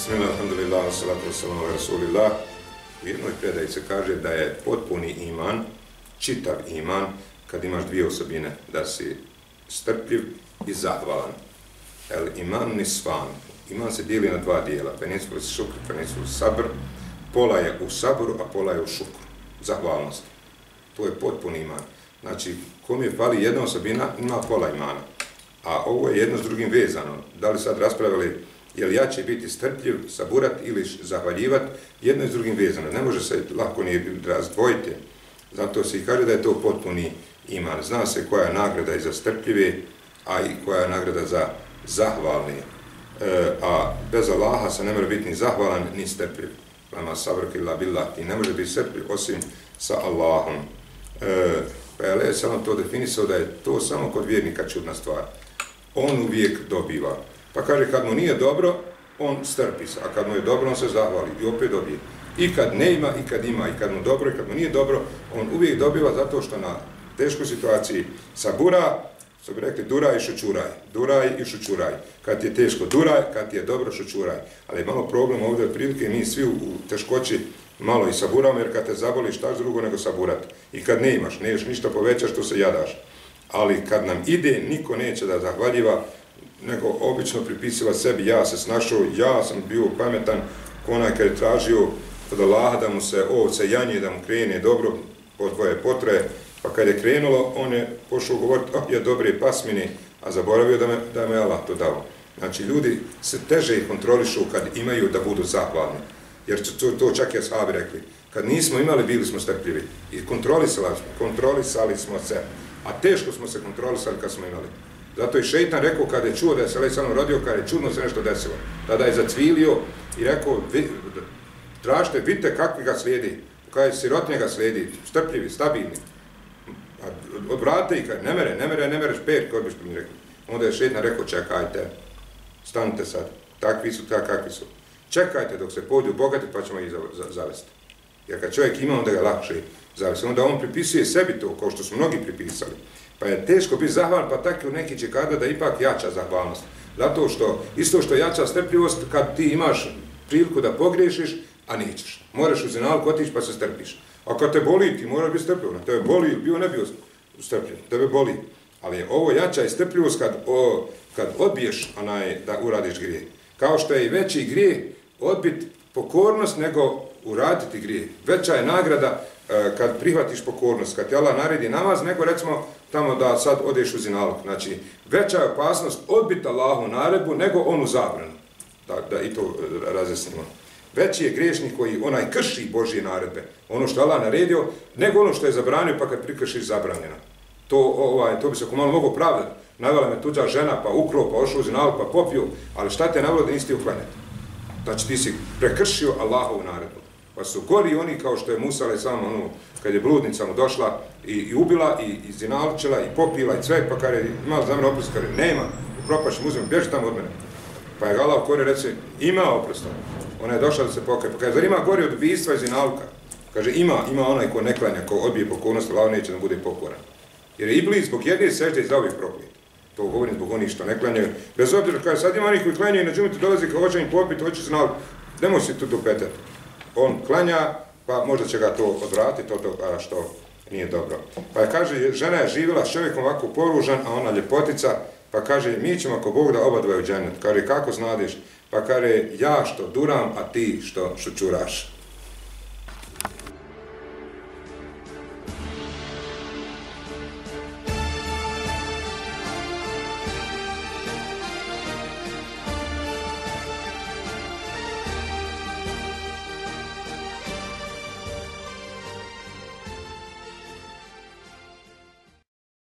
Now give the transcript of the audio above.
Bismillah, alhamdulillah, salatu wassalamu ala rasulillah. U jednoj predaji se kaže da je potpuni iman, čitav iman, kad imaš dvije osobine, da si strpljiv i zahvalan. El iman nisvan. Iman se dijeli na dva dijela. Penisul šukr, penisul sabr. Pola je u sabru, a pola je u šukru. Zahvalnost. To je potpuni iman. Znači, kom je fali jedna osobina, ima pola imana. A ovo je jedno s drugim vezano. Da li sad raspravili Jer ja će biti strpljiv, saburat ili zahvaljivat, jedno je s drugim vezano. Ne može se lako nije razdvojiti. Zato se i kaže da je to potpuni iman. Zna se koja je nagrada i za strpljive, a i koja je nagrada za zahvalni. E, a bez Allaha se ne može biti ni zahvalan, ni strpljiv. Lama sabrki la billah. Ti ne može biti strpljiv osim sa Allahom. E, pa je Ali samo to definisao da je to samo kod vjernika čudna stvar. On uvijek dobiva. Pa kaže, kad mu nije dobro, on strpi se, a kad mu je dobro, on se zahvali i opet dobije. I kad ne ima, i kad ima, i kad mu dobro, i kad mu nije dobro, on uvijek dobiva zato što na teškoj situaciji sabura, što bi rekli, duraj i šučuraj, duraj i šučuraj. Kad ti je teško, duraj, kad ti je dobro, šučuraj. Ali je malo problem ovdje od prilike, mi svi u teškoći malo i saburamo, jer kad te zaboliš, šta drugo nego saburat. I kad ne imaš, ne ješ ništa povećaš, to se jadaš. Ali kad nam ide, niko neće da zahvaljiva, nego obično pripisiva sebi, ja se snašao, ja sam bio pametan, onaj kad je tražio od Allaha da mu se ovce janje, da mu krene dobro po tvoje potre, pa kad je krenulo, on je pošao govoriti, oh, ah, ja dobre pasmini, a zaboravio da me, da me Allah to dao. Znači, ljudi se teže ih kontrolišu kad imaju da budu zahvalni. Jer to, to čak je sahabi rekli. Kad nismo imali, bili smo strpljivi. I kontrolisali smo, kontrolisali smo se. A teško smo se kontrolisali kad smo imali. Zato je šeitan rekao kada je čuo da je se Alej Salam rodio, kada je čudno se nešto desilo. Tada je zacvilio i rekao, vi, tražite, vidite kakvi ga slijedi. Kada je sirotnje ga slijedi, strpljivi, stabilni. A odvrate i kada, ne mere, ne mere, ne mereš pet, koji biš mi rekao. Onda je šeitan rekao, čekajte, stanite sad, takvi su, takvi kakvi su. Čekajte dok se pođu bogati, pa ćemo ih zavesti. Jer kad čovjek ima, onda ga lakše zavisi. Onda on pripisuje sebi to, kao što su mnogi pripisali. Pa je teško biti zahvalan, pa tako neki će kada da ipak jača zahvalnost. Zato što, isto što jača strpljivost, kad ti imaš priliku da pogriješiš, a nećeš. Moraš u zinalku otići pa se strpiš. A kad te boli, ti moraš biti strpljiv. Tebe boli, bio ne bio strpljiv. Tebe boli. Ali je ovo jača i strpljivost kad, o, kad odbiješ onaj, da uradiš grije. Kao što je i veći grije odbit pokornost nego uraditi grije. Veća je nagrada e, kad prihvatiš pokornost, kad ti Allah naredi namaz, nego recimo tamo da sad odeš u zinalog. Znači, veća je opasnost odbiti Allahu naredbu nego onu zabranu. Da, da i to e, razjasnimo. Veći je griješnik koji onaj krši Božje naredbe, ono što Allah naredio, nego ono što je zabranio pa kad prikršiš zabranjeno. To, ovaj, to bi se ako malo mogo pravdati. Navjela me tuđa žena, pa ukro, pa ošao u zinalog, pa popio, ali šta te navjelo da nisi ti uklanjati? Znači ti si prekršio Allahovu naredbu. Pa su gori oni kao što je Musa, ali samo ono, kad je bludnica mu došla i, i ubila, i, i zinalčila, i popila, i sve, pa kada je imao za mene oprost, kada nema, u propaš muzem, bježi tamo od mene. Pa je Allah kore reče, ima oprost. Ona je došla da se pokaje. Pa kaže, zar ima gori od ubijstva i zinalka? Kaže, ima, ima onaj ko ne klanja, ko odbije pokornost, Allah neće da bude pokoran. Jer je Iblis zbog jedne sežde iz ovih proklit. To govorim zbog onih što ne klanjaju. Bez obzira, kaže, sad ima onih koji klanjaju, na džumite dolazi kao hoće im popiti, hoće zinalku. Nemoj se tu dopetati on klanja, pa možda će ga to odvratiti, to, toga što nije dobro. Pa je, kaže, žena je živjela s čovjekom ovako poružan, a ona ljepotica, pa kaže, mi ćemo ako Bog da oba dvoje u dženet. Kaže, kako znadeš? Pa kaže, ja što duram, a ti što šučuraš.